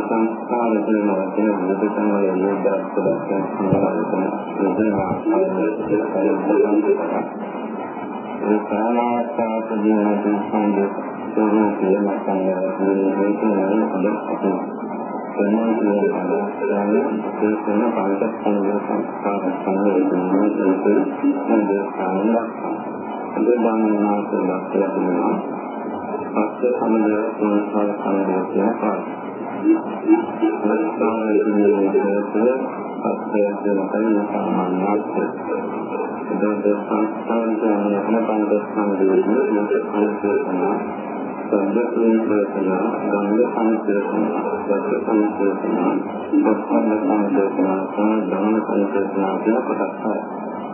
සංස්කාර කියන වචනේ විදසන වල නිදාස් කරලා කියනවා ඒ සාමාජික ජීවිතයේ ස්වરૂපය මතන්නේ හේතුන් හදපු ප්‍රමාණ කියන ඒ වෙන පංචස්කන්ධ සංස්කාර සංවේදනයේ ඒක නේද සාමලක්ෂණ. ඒ බාහනාවට ලක්ෂණ දෙනවා. පස්සේ සමද සංස්කාර සංවේදනය කියන පාඩම. සංස්කාරයේ පස්සේ දෙන සාමාන්‍යත් ඒ සංස්කාර කියන පංචස්කන්ධයේ මේක සංකේතන සම්බුද්ධ ප්‍රේතනා ධම්ම සංකේතනා සත්‍ය සංකේතනා සත්‍ය සංකේතනා සහ ධම්ම සංකේතනා කියන කොටස් හය.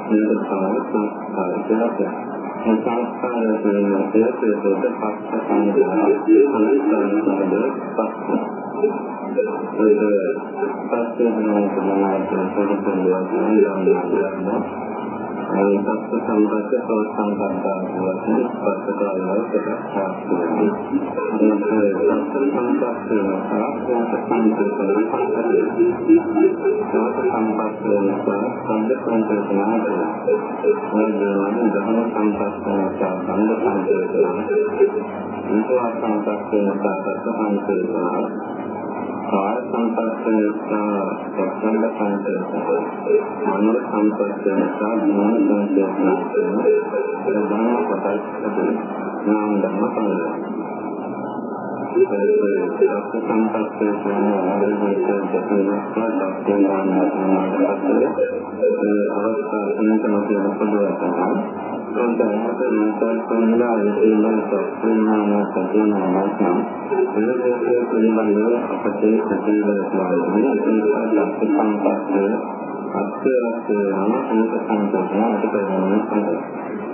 මේක තමයි සංස්කාර කියලා කියන්නේ. මේ සංස්කාර කියන හේතුවට පස්ස සංකේතනා සංස්කාර පස්ස. ඒක පස්සේ වෙනවා තමයි පොඩි පොඩි දේවල් ඒ සත්‍ය සම්පත සෝත් සංකල්පා වශයෙන් ස්පර්ශකාරයව ප්‍රකාශ කරනවා. ඒ සත්‍ය සම්පත සාස්ත්‍ර සංකල්පන සෝත් සම්පත සම්ද සංකල්පනා වේදනාන දහන සම්පත සම්ද සංකල්පනා විපාක සම්පත සාස්ත්‍ර සංකල්පනා කාය සංපස්සය සහ සම්බ සංකල්පය මනෝ සංපස්සය සහ ඥාන සංකල්පය ප්‍රධාන කොටස් දෙකයි නාම ධර්ම අත්‍යවශ්‍යම සංකල්ප සම්පූර්ණ අපිට වෙනවා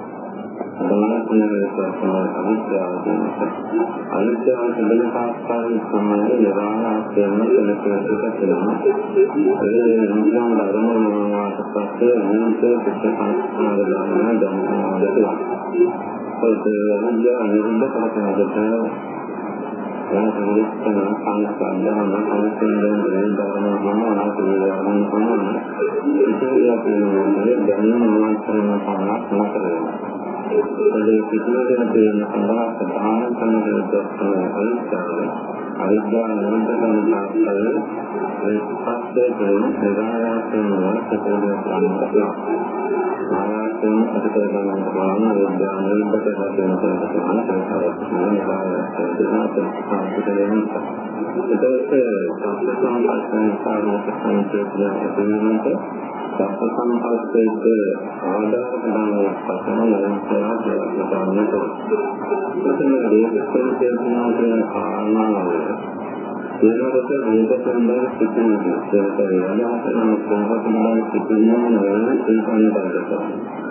සංකල්පය සත්‍ය සංපස්සය කියන්නේ ආරම්භයේ දෙකක් දෙකක් ඒ අවස්ථා තුනකම තියෙන පොදුවක් තමයි සංකල්පයන් සංකල්පනා විදිහට සත්‍යනාම සත්‍යනාම එලෙසේ පිළිබඳව අපතේ ප්‍රතිවර්තනය ඒක සංකල්පය අත්‍යවශ්‍ය යන ඒක සංකල්පන අපිට වෙන සත්‍ය සංකල්පන සමාජයේ ඉස්සරහට අනිත්‍යව තිබෙන පාස්කාරී සමානයේ නිරාහයෙන් කෙනෙකුට තියෙනවා. ඒ නියම ධර්මනාට පස්සේ අනිත්‍ය පිට සංස්කාර ගන්න දැනගන්නවා. ඒක විද්‍යාව නිරුද්ධ කරනකොට යනකෙන්න සංස්කාරයන් සංස්කෘතියෙන් ධර්ම මොනවා කියලාම කොහොමද ඒක කියන්නේ දැනුම මාත්‍රම පමණක් නොකරනවා ඒ පිටුවෙන් තියෙන සඳහා ප්‍රධාන සම්බන්ධයක් තමයි අවිද්‍යාව නිරන්තරව සාස්ත්‍රය ඒ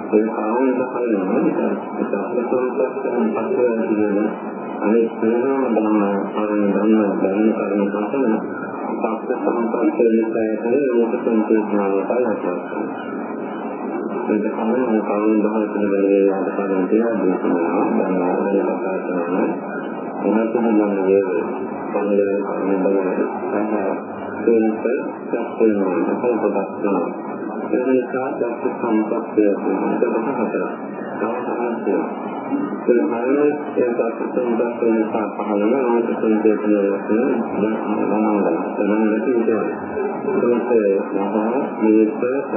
ඒ කාමයේ දහන ඒක අපලසෝන්පස්සෙන් පස්සේ කියන අනිත් සේනම ධර්ම පරිණ ධර්ම ධර්ම කරන කොට සත්‍ය සම්පන්තයේ විස්තරයේ ලෝක සංකේතනාව බලනවා. ඒක තමයි කවුරුන් දහන පිළිවෙලේ ආකාරයෙන් තියෙනවා. දැන් ආයෙත් කතා කරනවා. එනතුම නම් වේවේ පන්නේ කන්නේ ඒක සත්‍යනවා අපෝපදස්නා ඒ නිසා දැක්ක සම්පත්තිය දෙකකට හතර තවසහත්ය ඒ හරිය ඒ සත්‍ය සම්පත්තිය නිසා පහළ වෙන ආයත සංකේතන වශයෙන් ගණන්වල ගණන් නැති විදිහට ඒකේ මහා මේක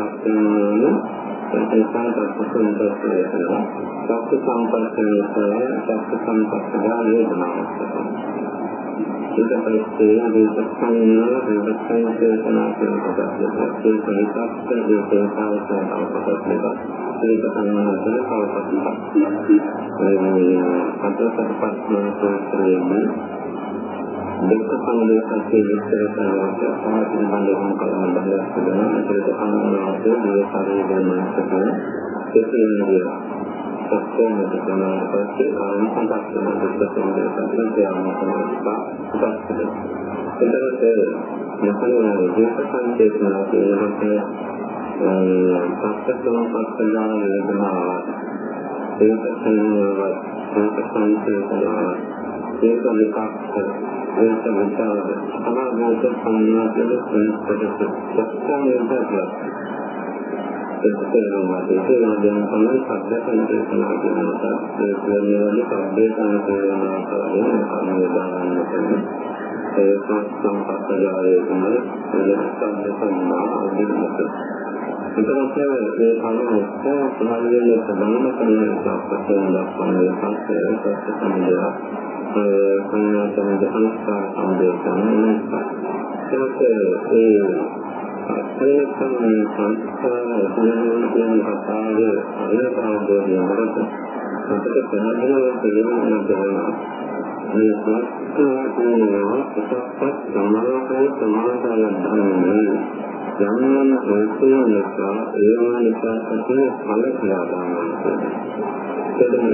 සත්‍යනෝන සංකල්පන ප්‍රසන්න දර්ශනය සත්‍ය සම්පර්කයේ සත්‍ය සම්පස්සදා වේදනාවක් ඒක පරිස්සමෙන් දේශනා දේශනා දේශනා කරනකොට අපේ ප්‍රේතත් දේශනාවට අවශ්‍යතාවය ඒක තමයි අවශ්‍යතාවය. දෙක සංලේඛකයේ විස්තර කරනකොට සමාජ බඳුන් කරන බලයක් තියෙනවා. ඒකට අනුව ආදී දේශාවේ ගමන් කරන දෙකේ නේද sostiene che sono questi, in contatto con le situazioni delle persone hanno conosciuto facile. E però se ne parliamo di questa santezza, che è anche පස්සකම පස්සදාන වේදනාව ඒක සංයෝගය ඒක සංකල්පය ඒක විකාශය ඒක විචාරය තමයි මේක සංයෝගය කියන ප්‍රතිපත්තිය. කරනවා ඒ වගේම තමයි සබ්බතන දේශනා කරනකොට දෙවියන් වහන්සේ දේශනා කරන කාරණා දානන්න කරනවා ඒ සංසම්පස්සජායේ තමයි එලෙස්සන් සම්මා අධිමත ඉතනසේ ඒ කාරණාත් ප්‍රහාණයෙන් සම්බන්ධ කරන සම්පත්තෙන් දක්වන සංකේත සම්බන්ධය ඒ කන්‍යා සම්බන්ධ සංස්කාර සම්බන්ධ කරන නිසා ඒ ඒකම සංස්කාර හඳුන්වන කියන කතාව අනුභවයෙන් යනකොට අපිට ප්‍රාණවල ප්‍රයෝජන ගන්නවා. මේ සංස්කාරයේ අපට සමාජයේ සමාජය ගන්න යම් යම් හේතු නිසා ඒවා නිසා තමයි ඵල කියලා ගන්නවා. ඒකෙන්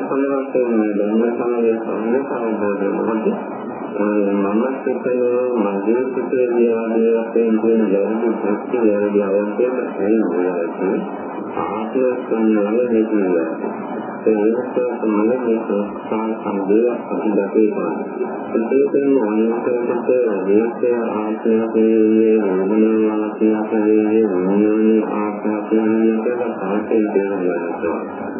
ඵල වශයෙන් ධර්ම සමය සම්මුඛ සම්බෝධය මොකද? මම සිතේ මගේ සිතේ ආදී වශයෙන් කියන වැරදි දෘෂ්ටි වැරදි අවබෝධයක් තියෙනවා. ආත්ම සංයම හේතුව. ඒකට මනසේ සංස්කාර සම්බේ අතිදකේතන. ඒකෙන් අනිවාර්යයෙන්ම දේශය ආශ්‍රයයේ මොනවාක්ද කියන්නේ මොනවාක්ද කියන්නේ කියලා තාක්ෂණිකව වෙනවා.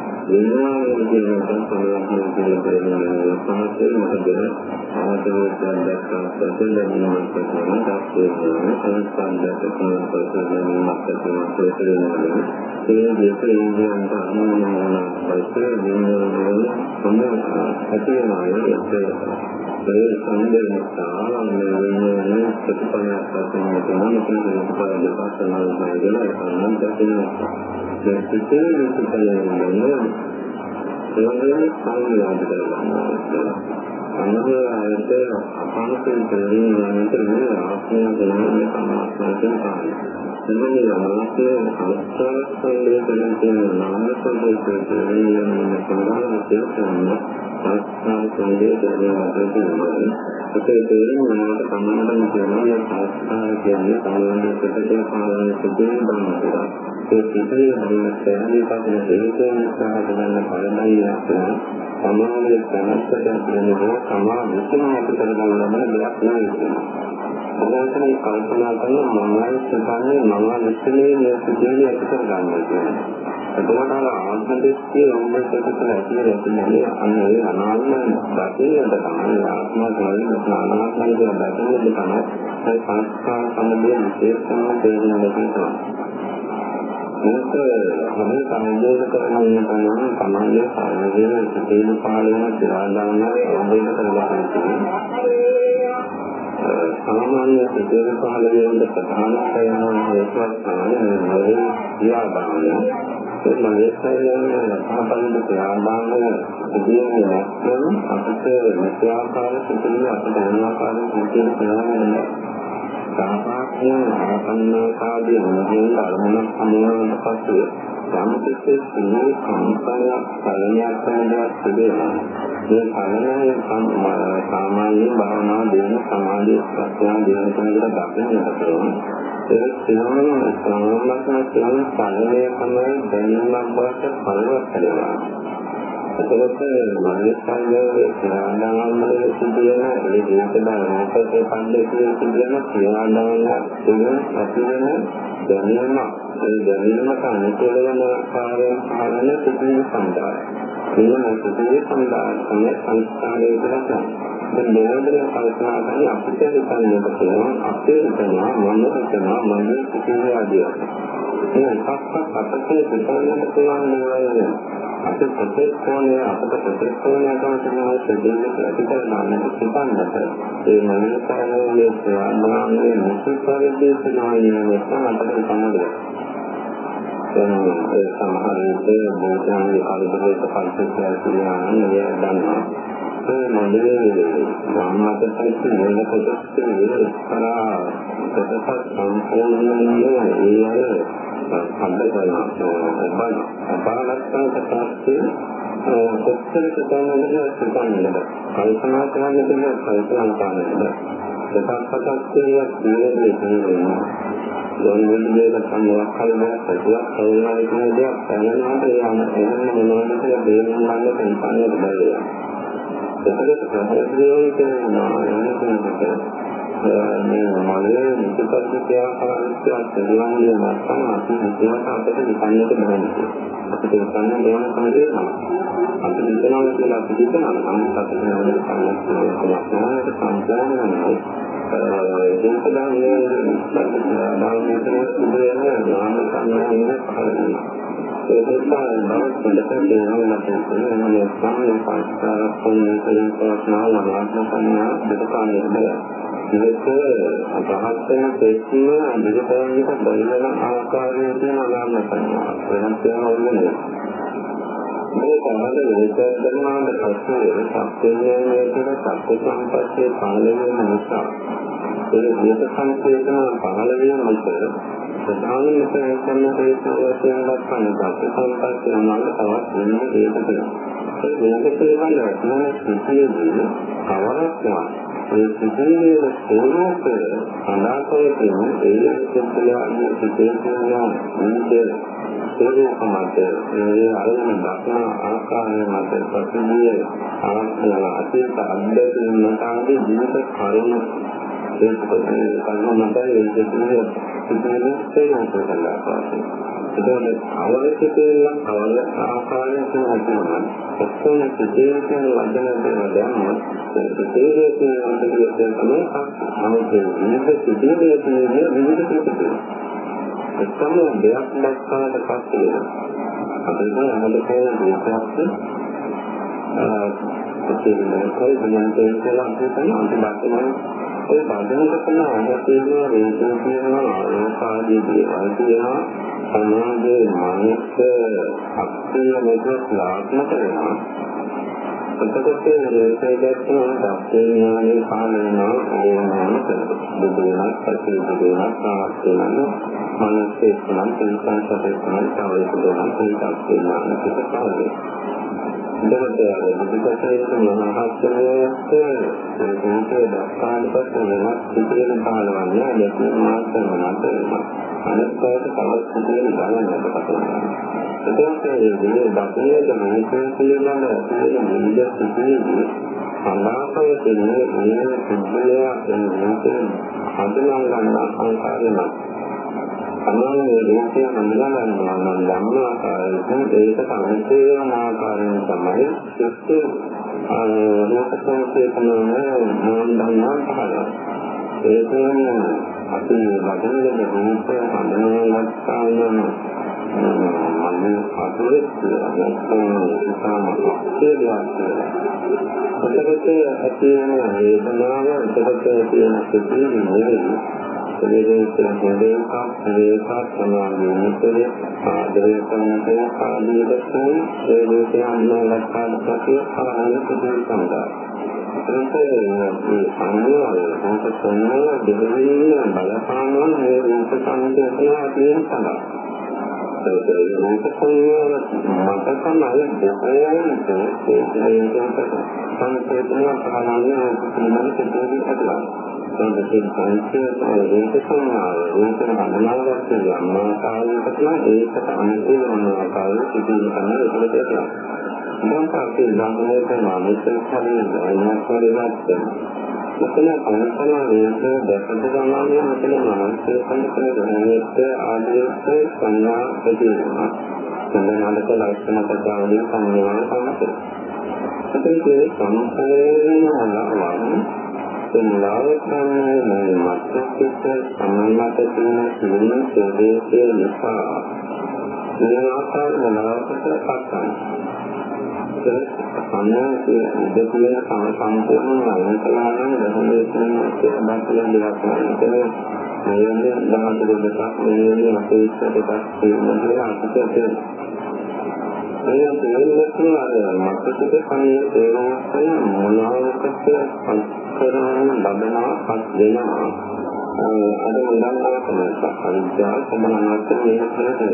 විඥානයේ තියෙන සංකල්පයන් කියලා පරිණාමය පහසෙන් මොකද ආදෝෂයන් දක්වා සැලෙනවා කියන දාස්කේන සංස්කන්ධයක සංස්කෘතියක් තියෙන ප්‍රතිරෝධය. ඒ දෙකේ ඉන්න පරිණාමය පරිසර විඥානයේ සම්බන්ධතාවය ඇති වෙනවා ඒ සංදේශාන වෙන ප්‍රතිපලයක් වශයෙන් තමයි මෙතන ප්‍රතිපලය පාසල් වල ගියලා ගන්න දැක්කේ. ඒක පිටේ ප්‍රතිපලයෙන් නේද? ඒගොල්ලෝ සංවාද කරනවා. අනුරායත අපහසුතාවයෙන් යන විට ආත්මය ගැන සමාජයෙන් කාර්යය මෙවැනි ලාමක අවස්ථා සංවේදනය කියන නාම සංකල්පයෙන් සමානව තියෙනවා අවස්ථා සංවේදනය වශයෙන් අපේ තේරුම වලට සමානම කියනවා මේ අවස්ථා කියන්නේ සාමාන්‍ය ප්‍රතිපල පාලන සිදුවීම් බවනවා ඒ සිදුවීම් වලින් පැහැදිලි කරන හේතුන් සහ ගණන බලනයි යන සමානයේ දැනට දැනෙනවා සමාන විශ්වාසයට කරගන්න දෙයක් නෙවෙයි ප්‍රධානම කල්පනා කරන මමයි සබන්නේ මම මෙතනේ නියුක්තිය අපතර ගන්නවා කියන්නේ. එතකොට අර ආත්මදෙස්කේ උන්වහන්සේට ඇතිව ඇතිනේ අන්න ඒ අනාත්ම ධර්මයට තමයි ආත්ම ධර්මයේ ප්‍රාණාත්මක ධර්මයේ තමයි ඒ සංස්කාර සම්බන්ධයේ විශේෂම තේරුම ලැබෙනවා. මේක හැම සංයෝග කරන කෙනාම තමන්ගේ ආයතන සිතේ පාලනය දරා ගන්න ඕනේ කරලා තියෙනවා. සාමාන්‍ය සිදුවන පහළ වෙනද ප්‍රධාන කරන හේතුවක් තමයි මේ විවාදාන. ඒ මනසයෙන් අපබලන ප්‍රාණාංග සිදුවන්නේ නැත්නම් අපිට මෙසේ ආකාර සිදුවීම අපිට ඕන ආකාරයෙන් සිදුවෙන්නේ නැහැ. සාපාක්ෂණ ආසන්නාකාදී අනුහිඳ අරමුණක් හමුවන පසු ධම්මපිටේ සිංහල සංස්කාරයක් පළනියක් කරනවත් තිබෙනවා. මේ පළනය සාමාන්‍ය භාවනා දේන සමාධි ප්‍රඥා දේන කෙනෙකුට දකින්නට පුළුවන්. ඒ සිනමන සම්මතන කියන පළනය තමයි දැනීමක් බවට පරිවර්තනය වෙනවා. එතකොට මනසාවේ ඥානවල සිදුවන ඒ දේශනා රූපක පණ්ඩිතයේ සිදුවන ඥානවල තුන ඇතිවෙන දැනීම ඒ දැනීමට අනුකූල වන ආකාරයෙන් ආරණ සිදුවීම් සම්දාය. මේ සිදුවීම් සම්දාය තමයි සංස්කාරයේ දරන. දැන් මොනවද කල්පනා කරන්නේ අපිට හිතන්නට පුළුවන් අපේ හිතනවා මම හිතනවා මම සිදුවීම් ආදිය. මේ එකක්වත් අපිට හිතන්නට පුළුවන් නේද? අපේ ප්‍රතිස්කෝණය අපේ ප්‍රතිස්කෝණය තමයි සිදුවීම් ප්‍රතිකරණය සිතන්නට ඒ මනෝකාරයේ ස්වභාවයේ මුසුපරිදි සිදුවීම් වෙන අපිට සම්බන්ධයි. ඒ සමහර විට බෝධාංග කල්පලේක පරිසරය කියනවා නේද දන්නවා. ඒ මොළයේ ධම්මත පරිසරය වෙන කොටස් කරා කොටස් සම්පූර්ණයෙන්ම ඒ අය සම්බන්ධ කරනවා. බාලස්තන කතාවේ කොච්චර කතාවද සිතන්නද කල්පනා කරන්න දෙන්න කල්පනා කරන්න. දෙකක් පතක් කියන්නේ දෙන්නේ යොමුන දෙයක් සම්මත කල්මයක් සතුවක් කවුරුහරි කියන දෙයක් දැනනකොට ඒ අන එහෙම මොනවද කියලා බේරුම් ගන්න තේපානියට බැහැ. ඒකද ප්‍රහේලියෝ කියනවා එනකොට මේ මොලේ නිතරම ක්‍රියාකාරීත්වය සිදුවන්නේ නැත්නම් අපි හිතවට අපිට නිකන්නට බැහැ. අපිට නිකන්න දෙයක් තමයි අපි හිතනවා කියලා අපි හිතනවා නම් අපිට නේද කන්නත් සම්පූර්ණ ඒක තමයි ධර්මයේ ඉඳලා නාම සංඥාවේ පහළ ඒ නිසා බවත් දෙකේ යනවා නම් මේ සම්මත පාස්තර කොන්නේ කියන ආත්ම සංඥා දෙක කාණේ මේක අදහස් වෙන තෙක්ම අඳුරපෑමක බලන ආකාරයේ තියෙන ආත්ම සංඥා වෙනස් වෙනවා නෙවෙයි මේ තමයි විශේෂ කරනවාට පස්සේ සත්‍යයේ කියන සත්‍ය සම්පස්සේ පහළ වෙන නිසා. ඒ විශේෂ සංකේතන පහළ වෙන නිසා ප්‍රධාන විශේෂ කරන හේතු වශයෙන් දක්වන සත්‍ය සම්පස්සේ නම් තවත් වෙන හේතුකක්. ඒ වෙනක පිළිබඳව මොන සිතියේදී කවරක් ඒ සිදුවීම ස්වરૂප අනාගතයෙන් ඒ සිද්ධාන්තයේ සිදුවෙනවා නේද ස්වરૂප මත මේ අරමුණ දක්න ආකාරය මත ප්‍රතිදී ආත්මය අතීත අද්දයෙන් නැතාගේ ජීවිත කරුණ ඒක කල්පනා කරලා ඒ සිදුවීම ස්වરૂප කරලා පාසෙයි කළා ඒකෝනේ අවශ්‍යකෙල්ල අවල ආකාරයෙන් හඳුනනවා. ඔක්කොම සිතේ කියන වචන දෙක දැම්ම සිතේ කියන වචන දෙක තමයි අමතේ. මේක සිතේ කියන විවිධ ප්‍රතිපද. එකම දෙයක් දැක්කාට පස්සේ අපිට අහල කියන දේශයක් අ කොයි වෙනකේ කියලා හිතන අන්තිමට ඒ බඳුනක කරන ආයතනයේ රේතුන් කියනවා ආකාරයේ දේවල් කියනවා සමාජයේ මානසික ශක්තිය මෙතන ලාභමක වෙනවා. එතකොට මේ දැක්කම දක්ෂිනාවේ පාලනය ඕනෑම බුදුනක් පස්සේ බුදුනක් තාමත් වෙනන මනසේ නම් තේසන් සැපේසන් තවයි බුදුනක් තේසක් වෙනවා පිටපාරේ. එතකොට බුදුකසේන මහාස්ත්‍රයේත් ඒකේ දක්වාන පස්සේ වෙනස් පිටින් පාලවන්නේ නැති මාත්‍ර මොනවද වෙනවා. අනිත් පැයට තවත් සිදුවෙන ගණනකට කතා එතකොට මේ දකිනේද මේකේ පිළිබඳ තියෙන විවිධ සිදුවීම් සම්මාසය කියන්නේ මේ සිද්ධිය කියන්නේ හඳුනා ගන්න ආකාරය නම් සමානයේ රූපය හඳුනා ගන්නවා නම් ධම්ම ආකාරයෙන් ඒක තමයි වන ආකාරයෙන් තමයි සුත්තු රූප සංකේතනයේ මොන ධර්මයන් පහළ ඒ කියන්නේ අපි වචනවල රූප හඳුනාගත්තා නම් මම අදලෙත් අදස්සන එතකොට ඇති වෙන වේදනාව එතකොට තියෙන සිතිවිලි නෙවෙයි වේදේශන හොදේක වේක සමාධිය නිතරේ ආදරය කරනකෝ ආදී දක්වන ඒ ලෝකයේ අනුලක්ෂණ සතිය ආරම්භ සිදුවන සඳහා ඒ අනුවල රූප සංඥා දෙවියන් බලපානවා මේ රූප සංකේතන තියෙන සඳහා. ඒ රූප සංඥා මත තමයි දෙවියන් සංකේතන පහළන්නේ සිනමන සිදුවී ඇතලා. ඒකෙන් සංකේතන රූප සංඥා රූප හඳුනාගන්න යම් ආකාරයකට ඒකට අනුකූල වන ආකාරය සිදුවී තමයි ඒකට දැන් අපි ළඟම කරන මෙතන කලින් දැනගන්න ඕනේ මෙතන අනුසනාවේද දැකද ගන්නවා මෙතන මනසේ සංකල්ප දැනෙත් ආදේශ සංඥා ප්‍රතිනවා සම්මනාලක ලක්ෂණ පදාවලින් සම්මේලන සම්පත. ඒකේ සම්පූර්ණ අලවන සම්ලාවකන්නේ මත්කෙත් සම්මත තියෙන සිවින ප්‍රදේශයේ නිසා මේ ආකාර මනාවකට පස්සන. අන්නේ ඉදකුලේ සම සම්පූර්ණ අලංකරණය දහමේකින් බක්ලෙන් දෙයක් කරන්නේ මේ දහම දෙකක් මේ අපේ ඉස්සරහට තියෙනවා අපිට ඒ තේරුම් අර මතකද කන්නේ තේරුම් මොනවාකට සංස්කරණ ලබනවා පස් දෙනවා අද උදාහරණයක් තමයි අවිද්‍යාව සමානවත් මේ කරේ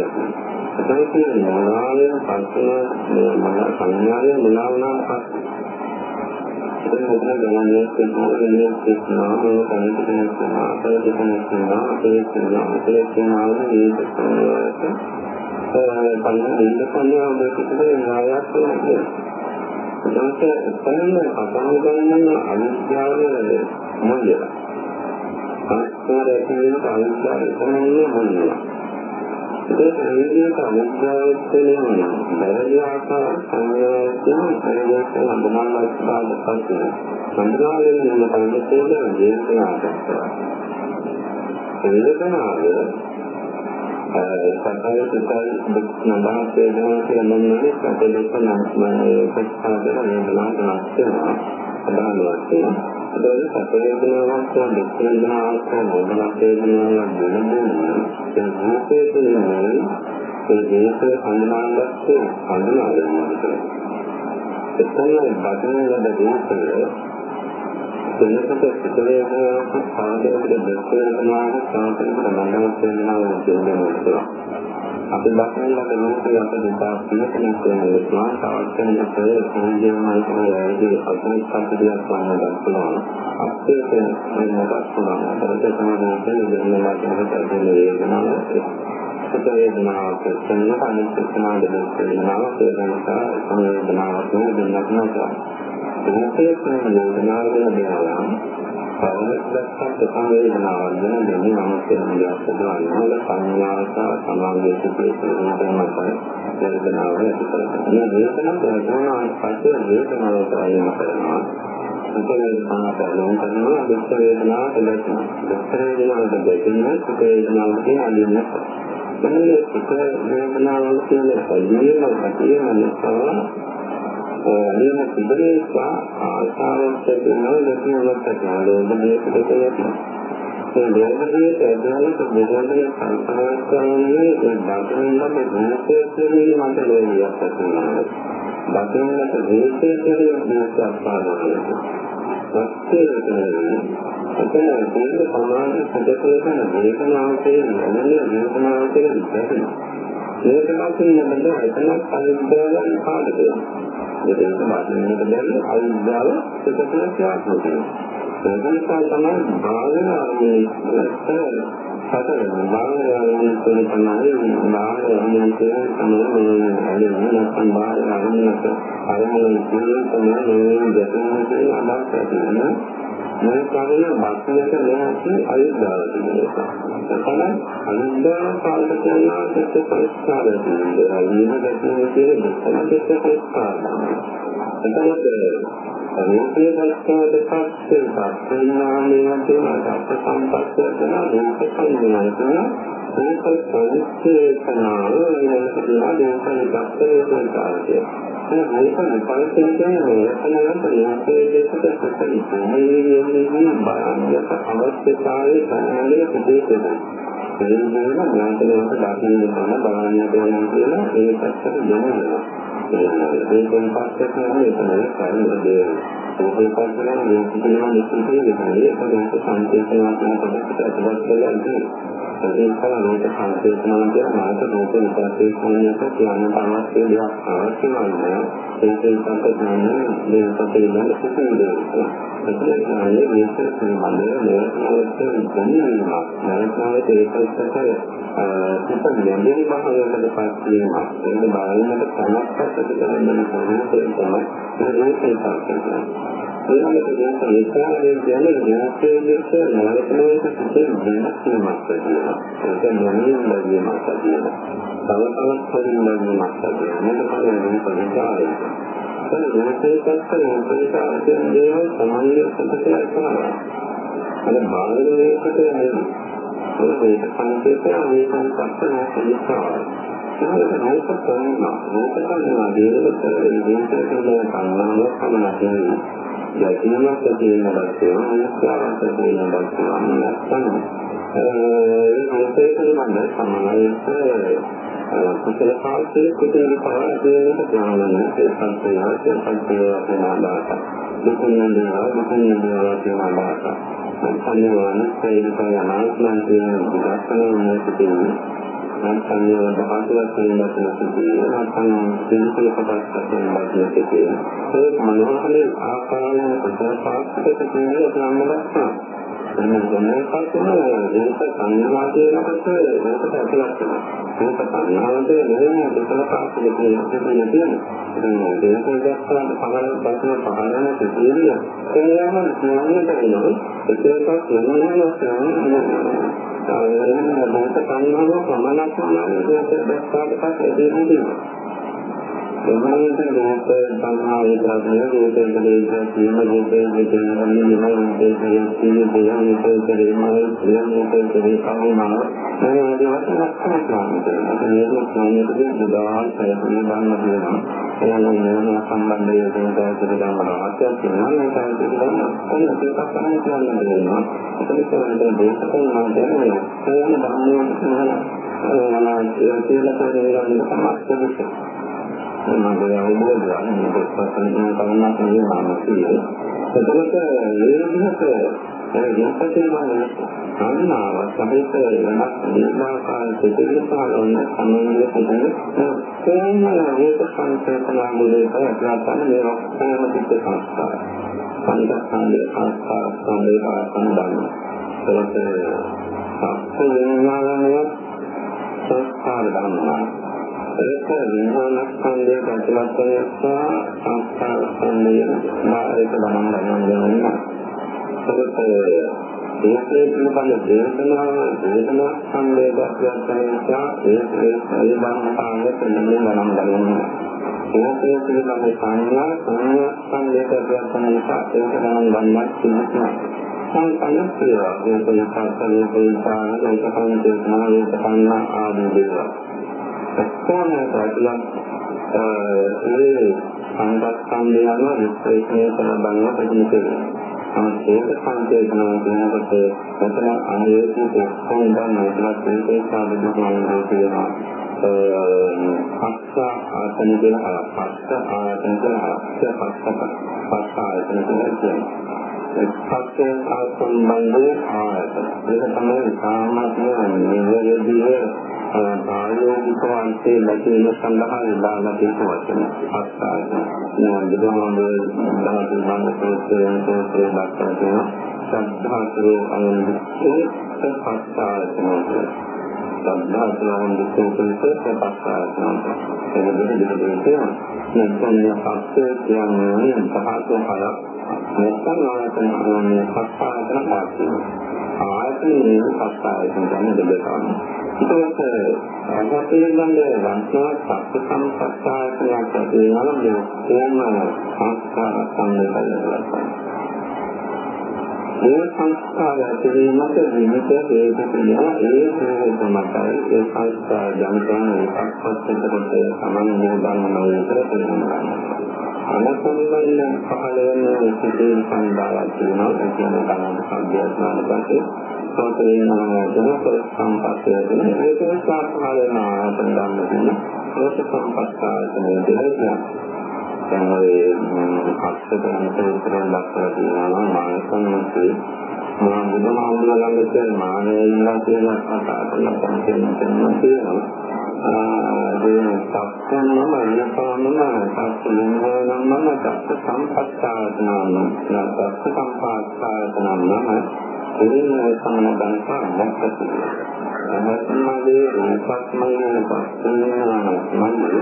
එතන කියන මොනවායෙන් පස්සේ මේ මන සංඥාවේ මොනවානම් පස්සේ එතන මෙතන ගමනේ සිද්ධාන්නේ සිද්ධාම කණිත කෙනෙක්නවා අපේ කෙනෙක්නවා අපේ කෙනෙක්නවා අපේ කෙනෙක්නවා මේ පන්න ඉන්න පන්නේ ඔබට න්‍යායක් කියන්නේ. ඒකට පන්න පතන ගන්න අවිද්‍යාව මොළය. සංස්කාරය කියන අවිද්‍යාව තමයි මොළය. ඒක හේතුක අවිද්‍යාව කියන්නේ බැරි ආකාර සංයෝගයෙන් ප්‍රයෝජන හඳුනාගන්න පස්සේ සම්ප්‍රදායෙන් යන කල්පයේ ජීවිතය ආකාරය. වේදනාව සතර සතර දුක් නබා වේදනා කියන මොන්නේ සතර දුක් නම් ප්‍රතිපාදන වේදනා නැස්තේ අදාළවත් ඒක සතර වේදනාවක් දුක් වේදනාවක් මොනවාක් වේදනාවක් දෙන්නේ ඒ රූපේ කියන්නේ ඒ දේශ හඳුනාගත්ත හඳුනාගන්නවා එතන බටන ලද රූපය වෙනකොට සිතේක සාධකයකට දැක්ක වෙනවා සාධකයකට මනෝමය වෙනවා කියනවා. අපි දකින්න ලබන අපේ දෙපා පිළිකෙන කියන්නේ ස්වාමතාවයෙන් තේ සංජීවනයි කියන්නේ අතන කන්දයක් වන්න පුළුවන්. අපේ වෙනකට පුළුවන්. අපිට සමානව දෙන්නෙලා කියන වේදනාව සුඛ වේදනාවක් කියන අනිත් සමාන වේදනාවක් වේදනාවක් සංවේදනාවක් දෙන්නක් නැහැ. රූපයේ තියෙන වේදනාව ගැන බලනවා. පවනස්සත් සංවේදනාවක් ගැන මෙහි මම කියන දේ සදානවල සංඥාවක සමාගයේ සිටින මතය වේදනාව ඇති කරගන්න. මේ වේදනාව ප්‍රධානම පස්සේ වේදනාව ප්‍රායම කරනවා. සුඛ වේදනාවට ලොම් කරනවා දුක් වේදනාවට ලැබෙනවා. දුක් වේදනාවට දෙකින් සුඛ වේදනාවට කියන අදින්නක්. මේ සුඛ වේදනාව කියන පරිදීම ඇතිවෙන නිසා නියම සිදුවේවා ආසාවෙන් කියනවා ලකුණක් තමයි ලෝභයේ පිටකයක්. ඒ ලෝභයේ ඇදහිල්ල බොහෝමය සංස්කාර කරන්නේ ඒ බාහිරින්ම රූපයේ කියන මත ලෝභයක් තියෙනවා. බාහිරින්ම රූපයේ කියන දෝෂයක් පාදනවා. සත්‍යයේ එතන දෙන්න සමාන සදකලකන වේදනාවේ නමනේ වේදනාවේ දෙන්න. වේදනාවේ නමනේ එතනක් අනිද්දාවන් පාදකේ. ඒක මාධ්‍යමයට බැරි අවිද්‍යාව සුපතල ක්‍රියාත්මක වෙනවා. ඒ නිසා තමයි භාවනාවේ සතර භාවනාවේ කියන තමයි භාවනාවේ කියන තමයි මේ නැත්නම් භාවනාවේ අරමුණ කියන තමයි දැකීමේ අදහස් ඇතිවෙනවා. මේ කාරණය බක්තියට නැති අයුද්ධාව තිබෙනවා. තමයි අනුද්දාන කාලක කියනවා සත්‍ය පරිස්කාරය තියෙනවා. ඊම දැක්වෙන කියන දෙකම සත්‍ය පරිස්කාරය. එතකොට රූපේ පරිස්කාර දෙකක් පස්සේ තියෙන අප සම්පස්සේ කරන රූප සංඥා කියන ඒක පරිච්ඡේදනාව වෙනවා දේශන දක්ෂේ සංකාරය. ඒ මේකන පරිච්ඡේදනයේ අනවන්තයේ දෙකට සැකසී මේ කියන්නේ බාහිර අවශ්‍යතාවයේ සම්මලයේ ප්‍රදේශයයි. ඒ වගේම ඥානවලට දකින්න බලන්න බලන්න දෙනවා කියලා ඒ පැත්තට යනවා. ඒකෙන් පස්සේ තමයි තමයි කාර්යය ඒකේ පස්සේ මේ පිළිවෙල නිශ්චිතය වෙනවා. ඒක තමයි සංකේතයක් වෙන කොටසට අදවත් කරලා ඉන්නේ. ඒ කලින් මේක සංකේතනවා කියන මාත රූප විපාකයේ සංයත කියන අවශ්‍ය දෙයක් අවශ්‍ය නැහැ. ඒකෙන් සංකේතනයේ මේ පිළිබඳ සිතිවිලි. ඒකේ ආයේ මේක සම්බන්ධව මේකට දැනීමක්. නැත්නම් ඒක ඒකට සිත නැඹුරු භාවයකට පත් වීමක් ඒක බලන්නට තනක්වත් ඇතිවෙන ස්වරූපයෙන් තමයි ඒක සංකල්පය. ඊළඟට මේක ඒකාරයෙන් කියන්නේ ඥාතයේක නැවතනක සිට වෙනස් වීමක් කියනවා. ඒක මොනින් ලැබීමක් කියනවා. තව තවත් හරින් ලැබීමක් කියනවා. මේක තමයි පරිචාරය. ඒ රූපේකත් රූපේක කියන දේවල් සමානව සුදුසුයි කරනවා. අර බාහිර වේකට නෙමෙයි. ඒක සංකේතය මේකෙන් පස්සෙන් කියනවා. ඒක රූප කරනවා. රූප කරනවා දේවල් කරගෙන දේශ කරන කන්නාවක් තමයි යකිනමත් තියෙනවා කියලා මොනවාවත් තියෙනවා කියලා නැත්නම් ඒ රූපේ පිළිබඳ සමානයිත කුසල කාර්යයේ කුසල පාරදීනක ඥානන ඒ සංකේය ඒ සංකේය වෙනාදාත දුකින් දේවා දුකින් දේවා කියනවාට සංයෝන සේනික යනාත්මන් කියන විදර්ශනා මොහොතේ නම් සංයෝන දහතුවක් කියන දර්ශනකදී නැත්නම් සිංහල කොටස් වශයෙන් දැක්කේ ඒ මනෝහරේ ආකාරයෙන් ප්‍රසාරපත් කියන සම්මලක්ෂණ එන්න ගොනේ කල්පනා දේශ සංවාදයකට ඒකට ඇතුළත් වෙනවා. ඒක සංවාදයේ නෙවෙයි දෙකල පාස්කේ තියෙන තියෙන. ඒක දේශ දැක්කම පහළ බස්න පහළම තියෙන්නේ. ඒයම ඥානයට එනවා. ඒකත් වෙනම සාමාන්‍යයෙන් බෝත සංවාද ප්‍රමාණයක් නැහැ ඒක දැක්කාට පස්සේ එදිනෙදී එවනට රූප සංහාය ප්‍රඥා රූපේ දෙලේ කියන රූපේ දෙකේ නිමයි රූපේ කියන දේයන් රූපේ දෙලේ කියන රූපේ දෙලේ කවුනා මේ ආදී වශයෙන් ලක්ෂණ ගන්නවා මේක සංයතයේ බුදාල් සයපේ ගන්න දෙනවා එයාලා නෝන සම්බන්ධය දෙකට ගන්න අවශ්‍යයි කියනවා මේ කාර්යය ගන්න ඒක ඒකක් තමයි කියන්න දෙනවා. ඒක තමයි දේශකයන් මාතේ ඒ ධර්මයේ සහන කියලා කියන සමාජ මගේ අවබෝධය මේක පස්සෙන් කවන්නක් නෙවෙයි එතකොට මේ විදිහට ඒ යොපතේවන සංනාව සමිත වෙනස් නිර්මාකාර දෙකපාලන සමන්විත දෙන තේන මේක සංකේතන මුලේ ප්‍රයත්න මේ ඔක්කොම පිට සංස්කාර සංස්කාරයේ සංස්කාර සම්බේධා සම්බන්ධ එතකොට සත්‍ය වෙනවානේ සංස්කාර ධර්මනා ඒක විඥානස්කන්ධයේ ඇතුළත් වෙනවා සංස්කාර ස්කන්ධය මායක ගමන් ගන්නවා ඒක ඒකේ පිළිබඳ දේශනාව දේශනා ස්කන්ධයේ ඇතුළත් වෙනවා ඒක ඒ බණපාණ්ඩ පිළිබඳ ගමන් ගන්නවා ඒකේ පිළිබඳ සංඥා සංඥා ස්කන්ධයේ ඇතුළත් වෙනවා ඒක ගමන් ගන්නවත් තියෙනවා සංකල්පය ඒක යථාර්ථයේ පරිසාරය ඒක සංකේතනා ඒක සංඥා ආදී දේවල්. ඔක්කොම ඇතුළත් ඒ සංගතස්කන්ධය අනුව විශ්ලේෂණය කරන බලන ප්‍රතිනිකේ. ඒක සංකේතනවා කියනකොට මෙතන අනිවාර්යයෙන්ම ඔක්කොම ගන්න ඒකත් ඒකේ සාධුකමක් තියෙනවා. පස්ස ආයතන කියන පස්ස ආයතන කියන පස්ස පස්ස ආයතන කියන පස්සේ සම්බන්ධයේ ආයතන. ඒක තමයි සාමාන්‍ය නිවැරදිව ආයෝගික වංශයේ ලැබීම සඳහා විභාග දෙක වචන පස්ස ආයතන. නෝන්දෝමගේ දහතු මනසෝත්‍රයන් සෝත්‍රය දක්වන සද්ධාතරෝ අනුන්ගේ පස්ස ආයතන. සද්ධාතරෝ අනුන්ගේ පස්ස ආයතන. ඒක දෙක දෙක තියෙනවා. නැත්නම් පස්සේ කියන්නේ පහසු හලක් නැත්නම් ආයතන අනුමේ පස් ආයතන පාස්තින ආයතනයේ පස් ආයතන ගන්න දෙකම ඒකත් අපේ ගන්නේ වංශනා සත්‍ය සම්පස්සායතනයක් තියෙනවා මේ ඕම සංස්කාර සම්මතය ඒ සංස්කාර ඇතිවීමට විමිත හේතු තියෙනවා ඒ හේතු මතයි ඒ සංස්කාර ජනිතන එකක් පස්සෙකට සමන්ව ගන්න විතර තියෙනවා අනසම්බන්ධ පහළ වෙන සිතේ සංදාවක් තියෙනවා. ඒ කියන්නේ තමයි සම්ප්‍රදාන පස්සේ සෝතේ නාමයෙන් සම්පස්සේ දෙන ඒක නිසා පහළ වෙන ආයතන ගන්න තියෙන ඒක සම්පස්කාරයේ දෙයක් දැන් ඔය පස්සේ දැනට උත්තරයක් දක්වලා තියෙනවා මානසම්මතේ මම බුදුහාමුදුරුවෝ ළඟට මානෙ ඉන්නවා කියලා කතා කරලා තමයි තියෙනවා ඒ සත්‍යනම අනපානම සත්‍යනම සත්‍ය සම්පත්තානම සත්‍ය සම්පත්තානම ඒ සම්මත දන්සා මොකක්ද අමස්මගේ රූපස්මයේ පස්සෙනාමයි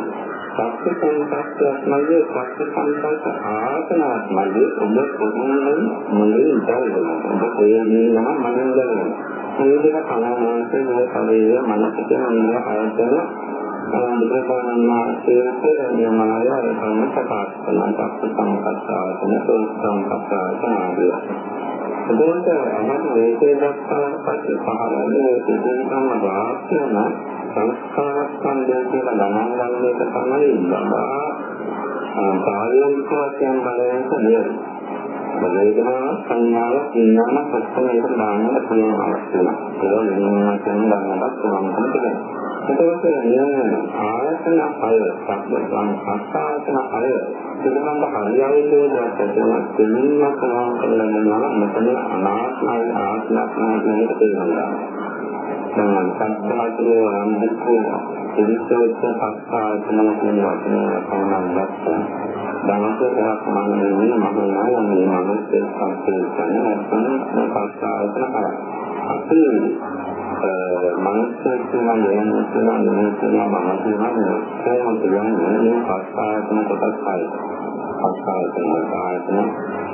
සත්‍ය සංකප්පයක්මයි සත්‍ය සංකල්ප ආසනාත්මයි ඔබ පොදුනේ මුලින් ඉඳලා ඔබ කොහේදී නම් මනින් ගලනවා මේ දෙක කලාමාංශයේ මේ කලයේ මනසට නිල ආයතන බුදුරජාණන් වහන්සේට නියමනාය අරගෙන ප්‍රකාශ කරන සත්‍ය සංකප්පයන් සෝත්සංකප්පයන් ආදී එතකොට අමත වේසේ දක්වා පස්සේ පහළන්නේ සිදුවන වාක්‍යන සංස්කාර ස්කන්ධය කියලා ගණන් ගන්න එක තමයි ලබා කාර්යනික වශයෙන් බලයෙන් කියන්නේ. වේදනා සංඥාව විඥාන පස්සම එක දාන්න පුළුවන් අවස්ථාවක්. ඒක වෙනවා කියන ගන්නවත් පුළුවන් කෙනෙක්. එතකොට මේ ආයතන හය, සම්පූර්ණ සංස්කාරයන් හය පිළිබඳ හරියටම දැක්කම දෙමින්ම කරනවා කියලා නේනවා මෙතන අනාත්මයි ආත්මයි කියන තේරුම් ගන්න. සංස්කාරයේ අන්දිකෝ ඉරිසෙත් සංස්කාරයන් කියන වචනය තමයි දැක්කේ. දවසක් මන්නේ මම නායන්නේ මම සංස්කාරයන් නැත්නම් සංස්කාරයන් හය. අපි මනස කියන යන කියන යන කියන මම කියන කොහොමද කියන්නේ මේ පස්සායතන කොටස් හය. පස්සායතන ආයතන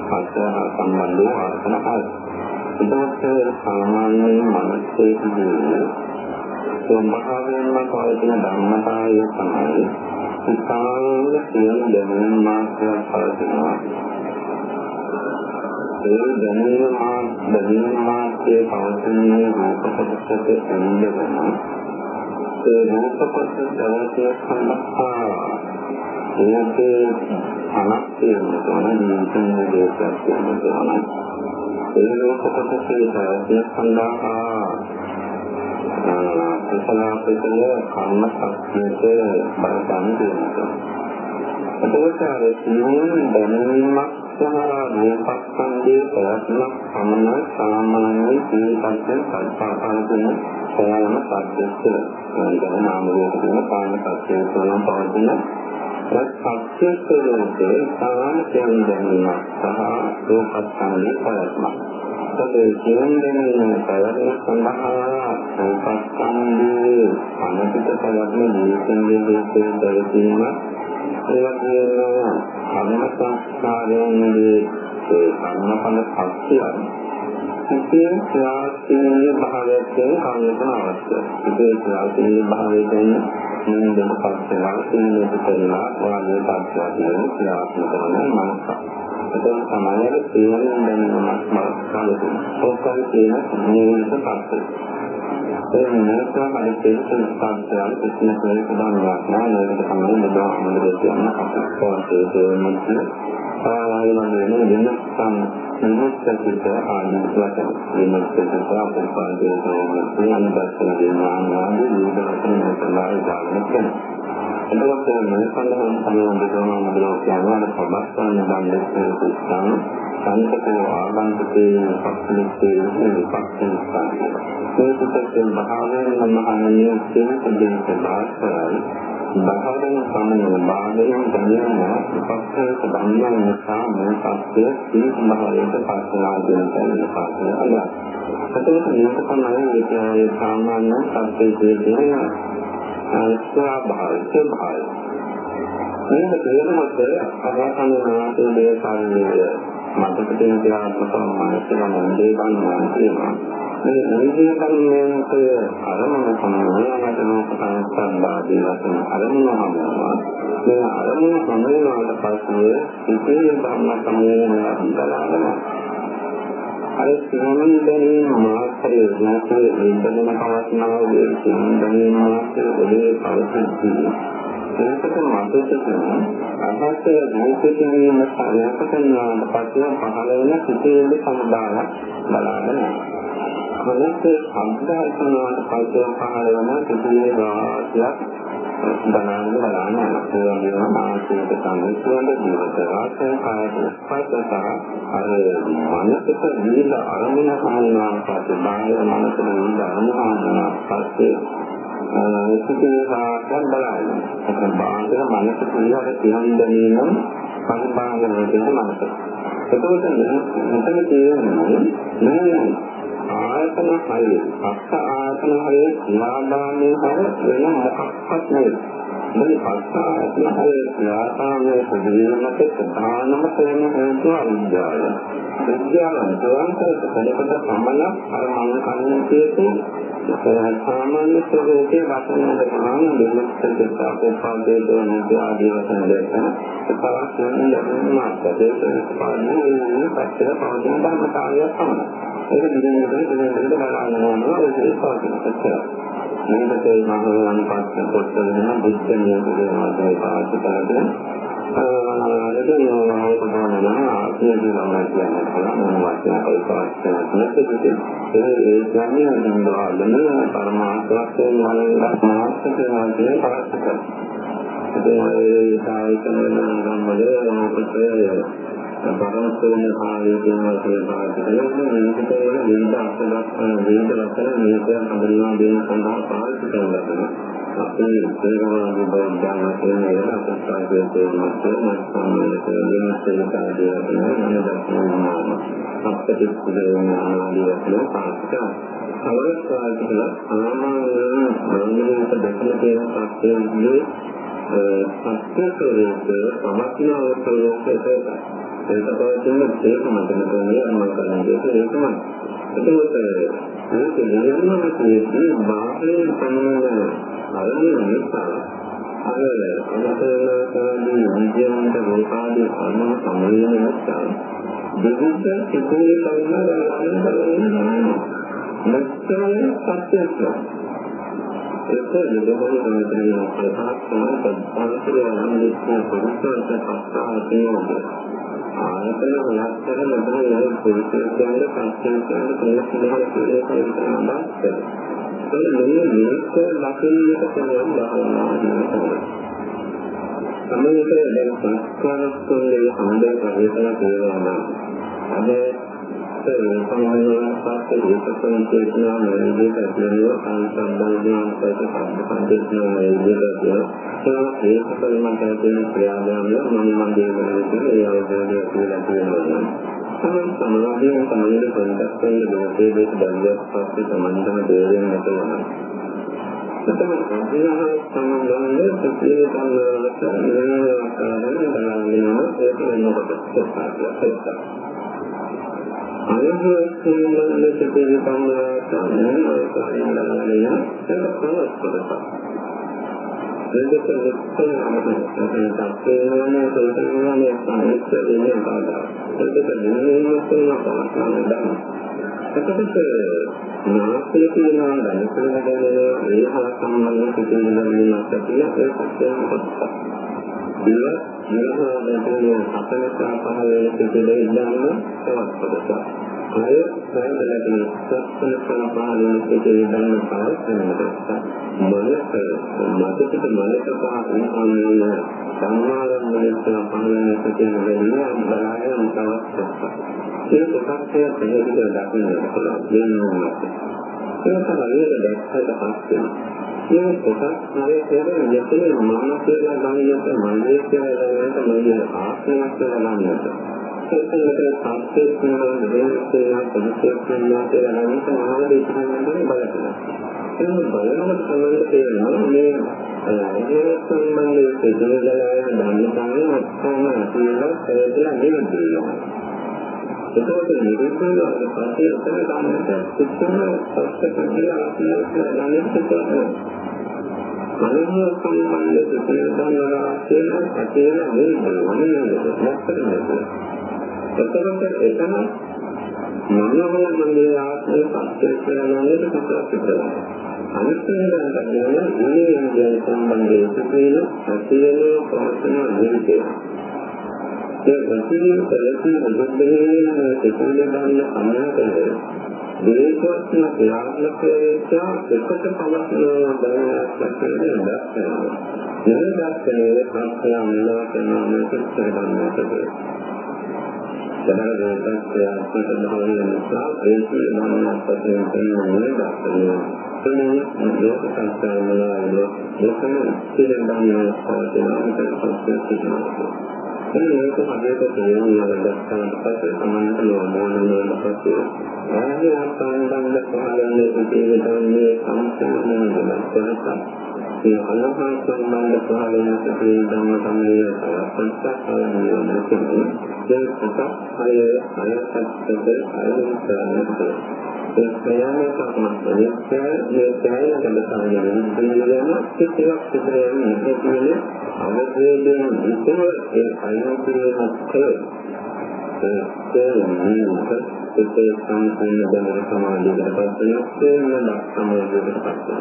පස්ස සම්බන්ධව ආයතන හය. ඒකත් සාමාන්‍ය මනසේ කියන්නේ සෝමහාවෙන්ම පවතින ධර්මතාවය තමයි සිතාංග කියන දැනුම් මාත්‍රයක් පවතිනවා. ඒ දැනීම මා දැනීම මාත්‍රයේ පවතින රූප කොටසට එන්නගෙන ඒ රූප කොටස දැවතිය සඳහා ඒකේ අනත්ය වෙන නිතන දේශයක් වෙනවා ඒ රූප කොටසේ දැවතිය සඳහා කුසලාපිතල කර්ම ශක්තියට බලපෑම් දෙනවා එතකොට අර සිහින් දැනීමක් සහ රූපස්කන්ධයේ ප්‍රයත්නක් සමන සාමාන්‍ය ජීවිතයෙන් සංස්කාරයෙන් සෑම සත්‍යස්ස වෙන නාම රූප කියන කාම සත්‍යය තුළ පවතින සත්‍ය ස්වરૂපේ සාමාන්‍ය කියන දැනීමක් සහ රූපස්කන්ධයේ ප්‍රයත්නක් ඒ කියන දැනීම ප්‍රයත්න සඳහා රූපස්කන්ධයේ අනිත්‍ය ප්‍රයත්න ජීවිතයේ රූපේ දැරීම ඒ වගේම කර්ම සංස්කාරයන්ගේ ඒ කර්මඵල ශක්තිය සිතේ ක්‍රියාශීලී භාවයෙන් කන්නට අවශ්‍යයි. සිතේ ක්‍රියාශීලී භාවයෙන් නින්දන පස්සලා සිනේට කරලා වාගේ පස්සලා ක්‍රියාත්මක කරන මනස. එතන සමායයේ තේරුම් ගැනීමක් මාර්ගය. ඔක්කොම කියන නිවනට පස්සේ ඒ මොනතරම් අයිතියෙන් සංස්කාරයන් කිසිම කෙනෙක් දන්නවා නෑ මේක තමයි බුදුහාමුදුරුවෝ කියන අපස්සෝතේ දෙන්නත් ආයෙමනේ වෙනස්සම් නිමුස්සකිට ආනිසවට වෙනස්සකට අපස්සෝතේ දෙන්නත් අනුපස්සන දෙනවා ආදී විවිධ වශයෙන් දාගෙන කරනවා එතකොට මේ සඳහන් සම්බන්ධ කරන මොදලෝ කියනවා පබස්සන බන්දේ සිස්ටම් සංකතෝ ආගන්තුකේ පක්ෂිතේ විපක්ෂිතයි මේ පිටකෙන් භාවයෙන් මහණිය කියන දෙයක් බාස්තරයි භාවයෙන් සමනය භාවයෙන් දැනෙන විපක්ෂයට ධර්මයන් නිසා මේ සත්‍ය සීත භාවයට පස්සලා දෙන තැන පාසල අලක්. එතකොට මේක තමයි ඒ සාමාන්‍ය සත්‍යයේ තියෙන ස්වභාවය ස්වභාවය. මේක තේරුමත් අරහතන් වහන්සේ දේශාන්නේ මතක තියෙන ක්‍රියාත්මක මානසික මන්දේ ගන්නවා කියනවා. මේ නිවිදේ කර්මයන්ට අරමුණ සම්මත ලෝක සංස්කාරාදී වශයෙන් අරමුණ හමුනවා. මේ අරමුණ සම්මේලනයට පස්සේ ඉතිරි ධර්ම සම්මේලනය බලනවා. අර සිනමන් දැනීම මාත්‍රයේ නැතේ ඉන්දන පවත්නා වූ සිනමන් දැනීම මාත්‍රයේ ඔබේ පවතින්නේ ඒකට මතකයෙන් අහස මොකදීම සායකතනාන පස්සේ පහළ වෙන සිතේ සමුදාය බලාගෙන අනිත් සම්ප්‍රදායනාට පස්සේ පහළ වෙන සිතේ වාසියක් දනාන්න බලන්න ඒ වගේම මානසික සංවිධානය ජීවිත රාශිය කායක ස්පර්ශ සහ අර මානසික විවිධ අරමුණ සම්මාන පස්සේ බාහිර මානසික විවිධ අරමුණ පස්සේ සිතේ සාකම් බලන්න. ඒක බාහිර මනස පිළිවෙල කියන දැනීම සංබාහන වෙන මනස. එතකොට මෙතන තියෙන්නේ මේ ආයතන හය පස්ස ආයතන හය ක්‍රියාදාමයේ හර වෙන මොකක්වත් නෙවෙයි මේ පස්ස ආයතන හය ක්‍රියාදාමයේ ප්‍රතිවිරුද්ධ ප්‍රධානම තේම හේතුව අවිද්‍යාවයි විද්‍යාවන් තවන්තර කලකට සම්බන්ධ අර මම කන්නේ කියපු සාමාන්‍ය ස්වභාවයේ වචන දෙකම දෙලක්ෂ දෙකක් උපාදේ දෝන ආදී වචන දෙක තවත් වෙන මාර්ගයක් පාන්නේ පස්සේ පවතින ධර්මතාවය තමයි. ඒක දිනෙකට දිනෙකට බලන්න ඕනේ ඒක පවතින සත්‍යය. මේකට මහවන පස්ස පොත්වල නම් බුද්ධ නියමයේ මාතේ පාවිච්චි කරලා එතන ඕනම ආත්මය කියලා කියන්නේ මොන වචනකයි පාස්තන නැත්නම් ඒ ඒ කියන්නේ නන්දවලන පරමාර්ථයෙන් මනස මාස්ත කියන පාස්ත කරනවා. ඒ සායතන නම් වල මොකද බරවතුන් කාලයේ දේවල් කියලා පාවිච්චි කරනවා මේකට විවිධ අර්ථයක් විවිධ වචන මේක හඳුන්වා දීම සඳහා පාවිච්චි කරනවා අපේ තේරවාදී බෞද්ධයන් කියන එක අපස්සාවේ තේරුමත් සම්මත වෙනස් කාර්යය කරන දක්වනවා අපිට ඉස්සරහින් ආදී වශයෙන් පාවිච්චි කරනවා කවරක් පාවිච්චි කළා ආමාන මනෝමය දෙකේ තියෙන සත්‍යයේ සත්‍ය ස්වરૂපය සමස්තව ස්වરૂපයට ඒක පවතින ඒක මතන කරන්නේ අනුමත කරන්නේ ඒකමයි. එතකොට මේක නිර්මාණයේදී බාහිර සම්මත අරමුණ නිසා අර අනතරදී විද්‍යාවන්ත රෝපාදී අනුව සමලින නිසා දෙවිත සිතුවේ කවුරුද ගන්න නැත්නම් සත්‍යයක්. ඒක නිගමන කරන ප්‍රකාශ කරන පද්ධතිය නම් ඉස්සේ පොදුසත් පස්සහතියෝ ආයතන වෙනස් කරන මෙතන ඒ පුරුෂයන්ගේ සංස්කෘතිය කියන කෙනෙක් කියලා කියනවා. ඒ මෙන්න මේක ලකින්නට පුළුවන් බාහනා කියනවා. සමහරවිට දැන් සංස්කාර තුනේ හඳේ ප්‍රවේශන කරනවා නම් අද සමාජයේ පස්සේ ඒකෙන් කියනවා මේක ඇතුළේ සංසම්බන්ධයෙන් පස්සේ සම්බන්ධයෙන් මේක ඒ ඒකෙන් මට තියෙන ක්‍රියාදාමය මම මගේ වෙනකොට ඒ අවබෝධය කියලා කියනවා තමයි සමාජයේ සමාජයේ පොඩ්ඩක් වෙන දෙයක් දෙයක් දැල්යක් පස්සේ සම්බන්ධන දෙයෙන් නැතනවා එතන අධ්‍යාත්ම සම්බන්ධ සිතිවිලි සම්බන්ධ වෙන ආකාරයෙන් බලන්න ඒක වෙනකොට සත්‍යයක් අයහසින් සිටින සම්මාසයෙන් ඒකයෙන් ලබන්නේ ඒක ප්‍රවස්තරක. ඒක ලක්ෂණ අපේ තත්ත්වයේ සෝතනවානේ සාහිත්‍ය දෙන්නේ බාධා. ඒක නිර්මූලනය කරන දන්න. එතකොට නාස්තිය කියනවා දැනගෙන ඒ හා සම්බන්ධ සිටින දන්නේවත් කියලා ඒක සත්‍යයක් කොටසක්. දිව නිර්මාණයෙන් අපලසා පහළ වෙන සිටින ඉඳන් තවත් කොටසක්. අය සෑමලකින් සත්‍යන සම්පාදනය සිදුවේ ගන්න පාස්කරනකොට මනස මතකට මනස පාන අන්න සම්මානයෙන් සම්පාදනය සිදුවෙන වෙලාව බලාගෙන තවත් ඒක සත්‍යය පැහැදිලිව දකින්න පුළුවන් වෙනවා ඒක තමයි දැක්කට පස්සේ මේ කොටස් හරේ කියන යතේ මනස කියලා ගන්නට මනසේ කියලා ගන්නට මගේ ආත්මයක් කියලා ගන්නට ඒකකට සංස්කෘතික වෙනස්කම් පොදුසක් වෙනවා කියලා නම් සමාජ ඉස්සරහට බලන්න. ඒක බලනකොට තමයි තේරෙනවා මේ ඒ සම්බන්ධයේ සිදුවලාගෙන ධර්ම තමයි අත්සන්න කියලා කියලා නෙමෙයි. ඒකත් නිරූපණය පස්සේ උත්තර ගන්නට සිත්තම සත්‍යකතිය ආත්මයක් දැනෙන්න පුළුවන්. මනෝ සම්බන්ධ සිදුවලා කියන අතේන මේ මොනවාද නැත්නම් එතකොට එතන මනෝමය මන්දිර ආත්මය පස්සේ කරනවාට කතාවක් කරනවා. අනිත් වෙනකට කියන ඉන්නේ යන සම්බන්ධයේ තියෙන ඇතිවෙන ප්‍රශ්න නිවිතය. ඒ වශයෙන් පෙරදී මුදෙන්නේ සිතුවිලි ගන්න අනුකම්පාව. දේශවත්න ක්‍රියාත්මක වෙච්ච එකට පවත්න දැනගන්න දැක්කේ. දැනගත්තේ ප්‍රශ්න අනුලෝකන මේක කරගන්නට සමහර දෙයක් ආත්මක භාවය නිසා ඒ පිළිබඳව අපතේ තියෙන දක්වන තුනේ ලෝක සංස්කාරවල ලෝකෙ පිළිබඳව පවතින අන්තර් සංස්කෘතික මේක හරියට තේරුම් ගන්න පස්සේ සමානට මොන මොන පස්සේ ආයෙ අපංගන්ද පහළන්නේ ඉතිරි තමයි සම්පූර්ණ වෙනස් ඒ අලහා සම්බන්ධ පහළන සිටී ධම්ම සම්මේය සංස්කාරය වෙනකෙන්නේ ඒ කොට අය අයසත්තද අයසන්නද ඒ ප්‍රයෝගයක් තමයි මේ ප්‍රයෝගය ගන්න තියෙන කිසිවක් සිදුවෙන්නේ නැහැ කියන්නේ අවබෝධයෙන් විතර ඒ අයෝපියමත් කළ ඒ තේරුමක් ඒ සම්පූර්ණ දැන සමාධියට පස්සෙ වෙන සමාධියට පස්සෙ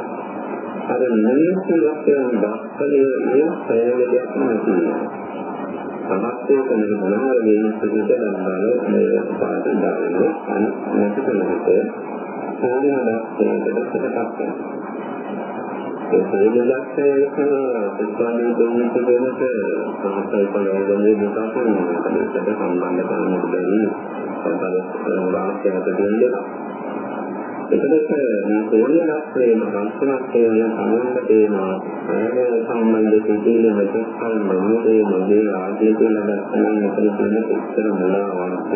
අර නිමිති වශයෙන් දක්වන්නේ මේ ප්‍රයෝගයක් නෙවෙයි. සමස්තය කරන මොනවාගේ සිදුද ගන්නවා මේ පාඩ දාන්නේ අනිත් කෙනෙකුට සාධන දක්වන්නට පිටපත් ඒ සේලක්ෂයක ප්‍රතිපාදනය දෙන්නට වෙනට සමස්තය පලවන්නේ දෙකකින් අපිට සම්බන්ධ කරන්න බැරි සම්බන්ධ වාක්‍යයක දෙන්නේ එතකොට මේ සෝනියස්ත්‍රයේ සංස්කෘතිය සම්බන්ධ වෙනවා ඒ සම්බන්ධ සිටින මෙතකල් මොහොතේ මොදේ ආදී කියලා දැක්කම මෙතන තියෙන උත්තර මොනවාද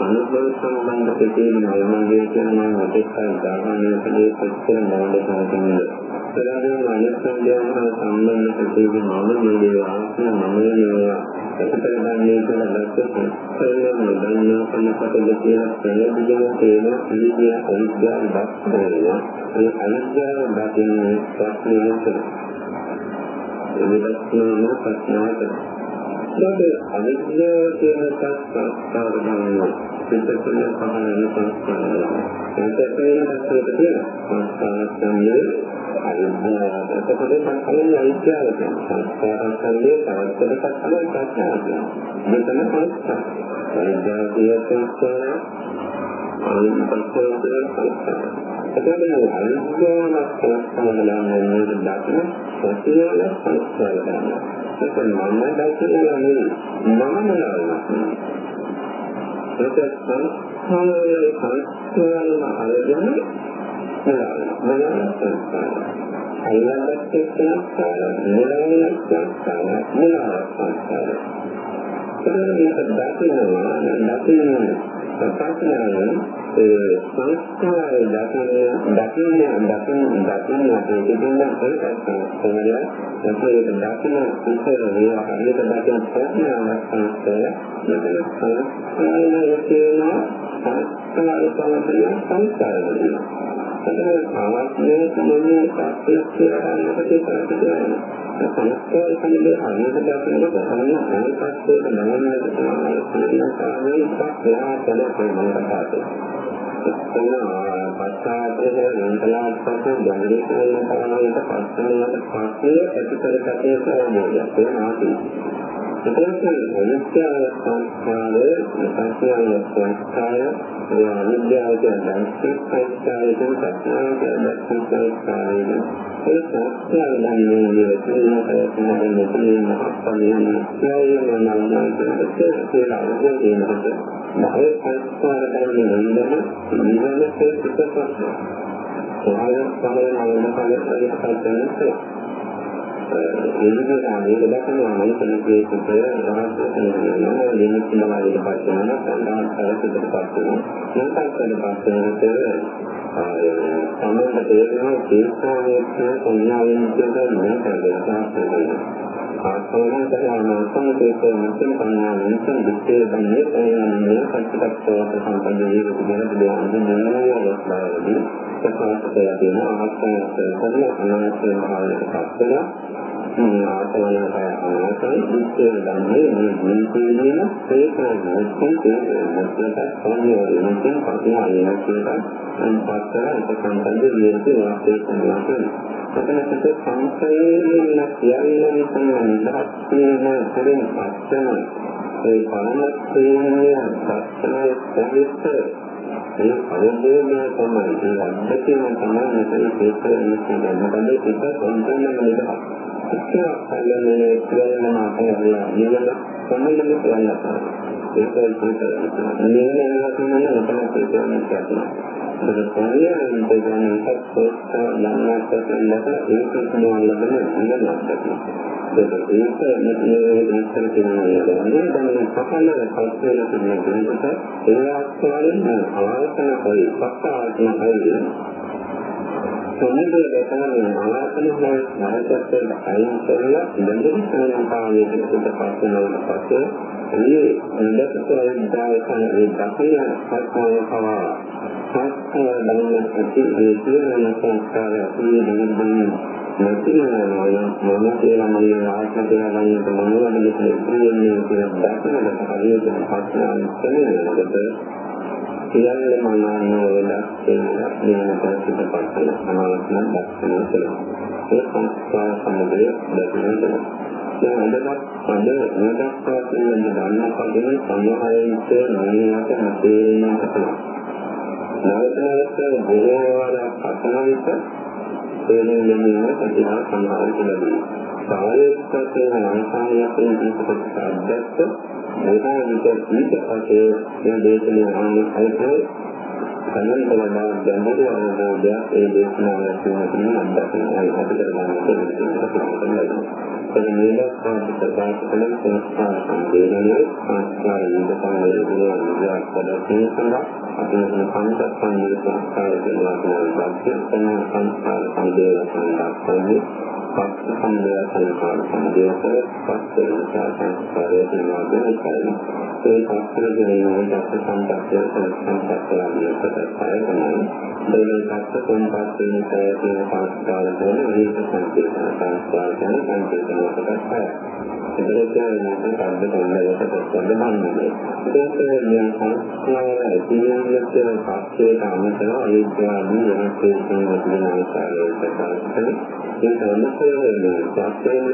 අනුභව සම්බන්ධ සිටින අයමගේ කියන මෙතකල් ධර්මයේ උත්තර මොනවාද කියන්නේ සරලව අනිත් සංඥාව සම්බන්ධ සිටින මම මේ ආත්ම මම මේවා එකතරගන්නේ කියලා දැක්කම සරලව දන්නා කමකට කියන ප්‍රයෝජන තේන ඉලිය අවිද්‍යාව දක්වනවා ඒ අවිද්‍යාව දකින්නේ ප්‍රශ්නේ නෙවෙයි ඒ දක්වන ප්‍රශ්නාවට ඒකේ අවිද්‍යාව කියන සංස්කාර ගන්නවා පිටකල පහළ සංස්කාර ඒකේ තියෙන සංස්කාර සම්මේ අවිද්‍යාව එතකොට සංකලන අවිද්‍යාව සංස්කාර සම්මේ පරස්පර සම්බන්ධ ප්‍රශ්නයක් මෙතන සංස්කාර. අවිද්‍යාව කියන සංස්කාර. අවිද්‍යාව කියන සංස්කාර එතකොට අවිද්‍යාවක් සංස්කාරලන්නේ නේද දකින සතියල සංස්කාර ගන්නවා. ඒක මම දැක්කේ නෙවෙයි මම නෙවෙයි ඒක සංස්කාරයේ සංස්කාරන අරගෙන අයිලන්ඩ් සංස්කාර නිරවන සංස්කාර නිරවන සංස්කාර ඒක දැකලා නැතිනම් ප්‍රකාශනයෙන් ඒ සංස්කාර දකින්න දකින්න දකින්න දකින්න දෙකෙන් එකක් තමයි ඒක දකින්න ඉස්සර වේවා හරියට දකින්න ප්‍රඥාවක් සංස්කාර මෙතන සංස්කාරයේ තියෙන සංස්කාර පවතින සංස්කාර වලින් ඒකේ අවශ්‍ය සමනේ සත්‍යස්ථානකට කරගෙන සංස්කාර සම්බන්ධ අනිත් දකින්නට අන්න අනිත්‍යයට නමන්නට තමයි සංස්කාරයේ ප්‍රාප්තය කරන කතාවේ. එතන පස්සාදේ නන්දලාත් පස්සේ දැනෙන කාරණාවට පස්සෙන්නට පස්සේ ඇතිකරගත්තේ කොහොමද? ඒ නාටි. එතකොට අනිත්‍ය සංස්කාරය, සංස්කාරය සංස්කාරය, අනිත්‍යව කියන සංස්කාරය කියන ප්‍රඥාව කියන සංස්කාරය ඒ සංස්කාර ධර්මයේ තියෙන ප්‍රයත්නවල තියෙන අපලියන ප්‍රයෝජන නමකට කියලා උදේනකට බාහිර සංස්කාර ධර්මයේ නිවන නිවනට පිටපත් සහය සමය නවන කාලයකට විවිධ ආකාරයක දක්වනවා මනසකේ සුපේ රහස් වෙනවා නිමිති මාර්ගයට පත් වෙනවා සංදාස්තරකට පත් වෙනවා සංකල්පකට පත් වෙනකොට සමහර තේරෙනවා තේස්තාවයේ සංඥාවෙන් කියන මේක දෙකක් ආසෝන කරන සංකේතය මුලින් පන්නාවෙන් සංදිත්තේ බන්නේ තේරෙන්නේ පච්චපක්ෂව සම්පන්න වේවිද කියන දෙයක් නෙවෙයි ප්‍රකාශ කරලා තියෙන ආස්තනය කරන අනාත්ම භාවයට පත් වෙනවා මේ ආසවනක අනාසයි දුක්ඛේ ධම්මේ මේ ජීවිතේන ඒකයි මුක්තිය මුක්තියට සම්බන්ධ වෙන පටිඝායන කියන අන්පත්තර උපසම්පද විදිහට වාස්තේ කරනවා එතනට සංසයේන කියන්නේ සම්මතයක් තියෙන පරිණ පස්සන ඒ පරමත්වයේ පස්සනයේ ප්‍රවිෂ්ඨ ඒ අවබෝධය තමයි ඒ අත්දැකීම තමයි මෙතන තේරුම් ගන්න. මොකද ඒක සම්පූර්ණයෙන්ම නේද? ඉස්සර කල්ලනේ කියනවා කියලා නිවන සම්මතන කියනවා. ඒකයි කියන්නේ. නිවන එනවා මෙතන තේරුම් ගන්න. ඒක පරියන් දෙගන්න සත්‍යස්ස ළඟට ලැබෙන ඒක තමයි ලැබෙන නිවනක්. ඒක මේ විස්තර කියනවා නේද? දැන් සකල කල්පනා කරන කෙනෙකුට ඒ ආස්වාදයෙන් ආයතන කොයි පස්සාවකින් හරිද සම්මුතිය දැකගෙන ආයතන හොය නැවතත් අයින් කරලා බඳින සංකාමයේ පිටට පස්සනවල පස්සේ මේ ඉන්දකතරේ දායකයන් ඒ දකින සත්‍යය පවා සත්‍ය ධර්ම ඇති ඒ සියලුම සංස්කාර අපේ දෙවියන් නැතිවෙනවා මම කියලා මගේ ආත්ම කියලා ගන්නට මොනවද කියන්නේ කියලා දැකනකොට හරියට පස්සෙන් තේරෙනකොට සියල්ල මනෝනෝ වෙනස් වෙන පරිසර පස්සෙන් සමාවස්න දක්වන කියලා. ඒ සංස්කාර සමුදය දැකනකොට දැන් අදවත් අද නදක්වා කියන දන්න පදේ සමහරින්ට නොනියට නැතේන කතා. නැවත නැවත බොහෝ වාර කතා විට තේරුම් ගැනීම කටිනා සම්මාන ලැබේ. සායත්තේ අංශායයෙන් දීපකට අධ්‍යක්ෂ මෙතන විට ඊට පස්සේ මේ දේශනාව අනුසයිතේ කලින් වඩා ගැඹුරු අවබෝධයක් ඒ දේශනාව ඇතුළතින් අත්දකින්නයි අපිට ගන්න තියෙන්නේ. මේක ප්‍රකාශ කළ සංස්කාර සම්බන්ධයෙන් සංස්කාර විදපාලනය කරන විද්‍යාත්මක සඳහා අපේ සංස්කාර සංස්කාර දෙනවා කියන සංස්කාර සම්බන්ධයෙන් සඳහන් පස්ස සම්බය සංස්කාර සම්බන්ධයෙන් පස්ස නිසා සංස්කාරය වෙනවා කියන ඒ පස්ස දෙනවා දක්ෂ සංස්කාරය සංස්කාරය ප්‍රත්‍යක්ෂය තමයි මේ දක්ෂ සංස්කාරයෙන් කියන සංස්කාර වල විවිධ සංකේත සංස්කාර කියන සංකේතන ප්‍රත්‍යක්ෂය ඒකේ නැත්නම් කන්ද කොල්ලකට සම්බන්ධ ඒක මේ සංස්කාර ඇතිවෙන පස්සේ කාමතන අවිද්‍යාවදී වෙනස් වෙන තියෙන ආකාරයට ප්‍රකාශ ඒ සම්පූර්ණ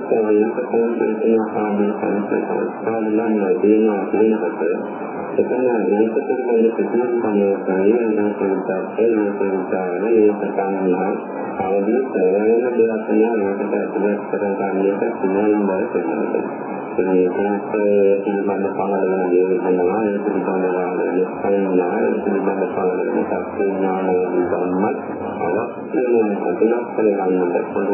සත්‍යයෙන්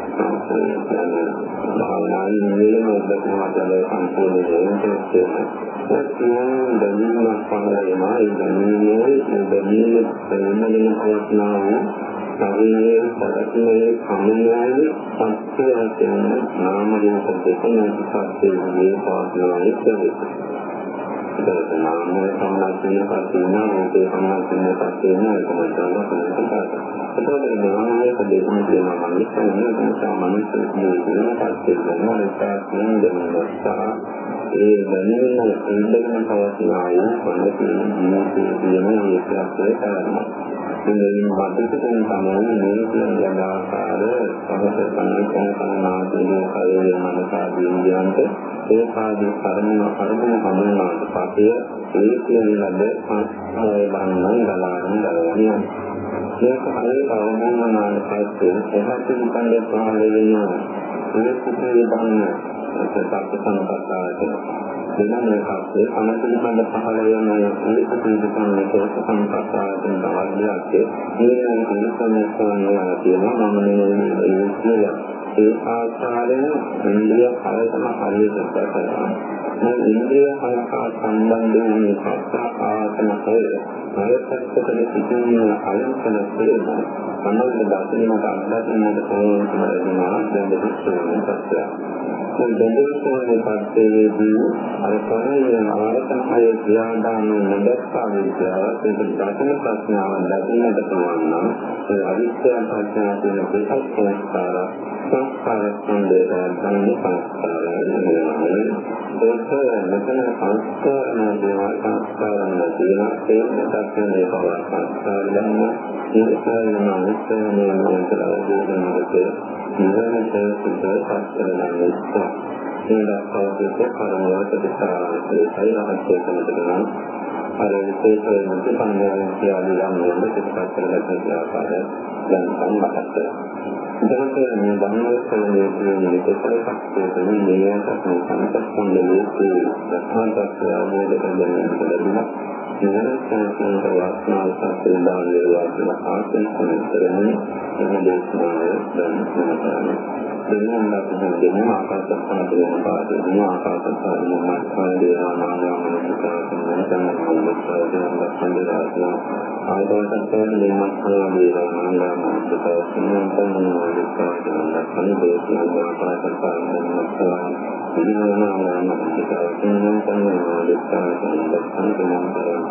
භාවනාවේ නිලම දක්වන සම්පූර්ණ වෙනසක් සත්‍යයෙන් දැනීමක් පමණයි ඒ දැනීමේ ඒ දැනීම ප්‍රේමයෙන් පවත්නාව ශරීරයේ පරස්මයේ කමුණාවේ සත්‍ය වශයෙන් නාම රූප දෙකම සත්‍යයේ පවත්නාවේ ඉස්සෙල්ලා නාමය සම්මාදින පස්සේ රූපේ සම්මාදින පස්සේ නේද එතකොට නාමය දෙකම කියනවා මනිස්සන්නේ සාමාන්‍ය ජීවිතේ පස්සේ වෙනවා ඒක නින්දනසා ඒ දැනෙන ඉන්දගෙන පවතින ආයු කොහොමද ජීවිතයේ තියෙන ඒකත් කරනවා ඉතින් මැදින් තමයි මේ කියන ආකාර සමස්ත සංකල්පන සම්මාදින කයේ මනසාදී විද්‍යාන්ත ඒ පාදී කර්ම කර්ම හඳුන්වාට පස්සේ ඒ කියන ලද සංස්කාරය බන්නන් ගලාගෙන ගලවන්නේ මේක හරියට අවබෝධනාට පස්සේ එහාට නිකන් පහළ වෙනවා මේ කුපේ බන්න සත්‍ය සංකල්පතාවට වෙනම එකක් ඒ අනතුරුමද පහළ වෙන මේ කුපේ බන්න සංකල්පතාවට තවදයක් මේ අනුසමස්තවනවා කියනවා මම මේ කියලා ඒ ආකාරයෙන් ඉන්ද්‍රිය හයතම හරියට කරනවා. මේ ඉන්ද්‍රිය හය හා සම්බන්ධ වූ මේ සත්‍ය ආසන හය හයපත්තකදී සිටින අලංකන පිළිබඳ සම්බන්ධ දර්ශනීය අත්දැකීමකට පොරොන්දු වෙනවා දැන් දෙකක් සත්‍යය. මේ දෙදෙනාගේ පස්සේ අර කරේ ආරතන හය ක්‍රියාදාන නොදක්වා විද්‍යාව ඒක දර්ශන ප්‍රශ්නාවක් දකින්නට පුළුවන් නම් ඒ අවිද්‍යාව ප්‍රඥා කියන දෙකක් සංස්කාර සංස්කාර සම්බන්ධයෙන් ගන්න සංස්කාරය නෙවෙයි ඒක මෙතන සංස්කාර නෙවෙයි සංස්කාර නෙවෙයි ඒක දක්වන්නේ බව සංස්කාර ගන්න ඒකයි නම් ඉස්සෙල්ලා මේ කියලා දෙන්නේ ඉවරට සුද්ධ පස්තරණය ඉස්සා ඒ දක්වාගේ කර්මවලට දිසාවේ සෛරහත්ය කරනකම් අර විශේෂ මුත්‍පන්නායන් කියලා යම් වෙන පිටපත් කරගන්න ආකාරය දැන් සම්මතත් එතකොට මේ ධර්මයේ කියන්නේ විකල්පයක් තියෙන නියමයක් සංකප්පන්නේ ප්‍රධානතත් ආමෝද කරගෙන ලැබුණා නිරන්තරයෙන් වාස්නාව සත්‍ය දානයේ වාසන ආසන කරන්නේ එන දේශනාව දැන් කරන්නේ දෙන්න අපිට දෙන්න ආකාශත්තාන දෙන පාඩේ දෙන ආකාශත්තාන මොහොතේ දේවානාම මොකක්ද තමයි තමයි ආයතනයන් දෙන්නත් දේවානාම මොකක්ද තමයි සත්‍ය ඉදන් යෝනා සත්‍යයන් සම්බුද්ධ සම්පතේ මෙතන සත්‍යපත්තන බලන දැක්වෙන සත්‍යය සත්‍යය ඉතින් වගේ සම්මත සානන්දය මනෝ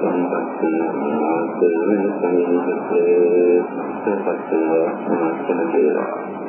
සම්බන්ධ ආයතන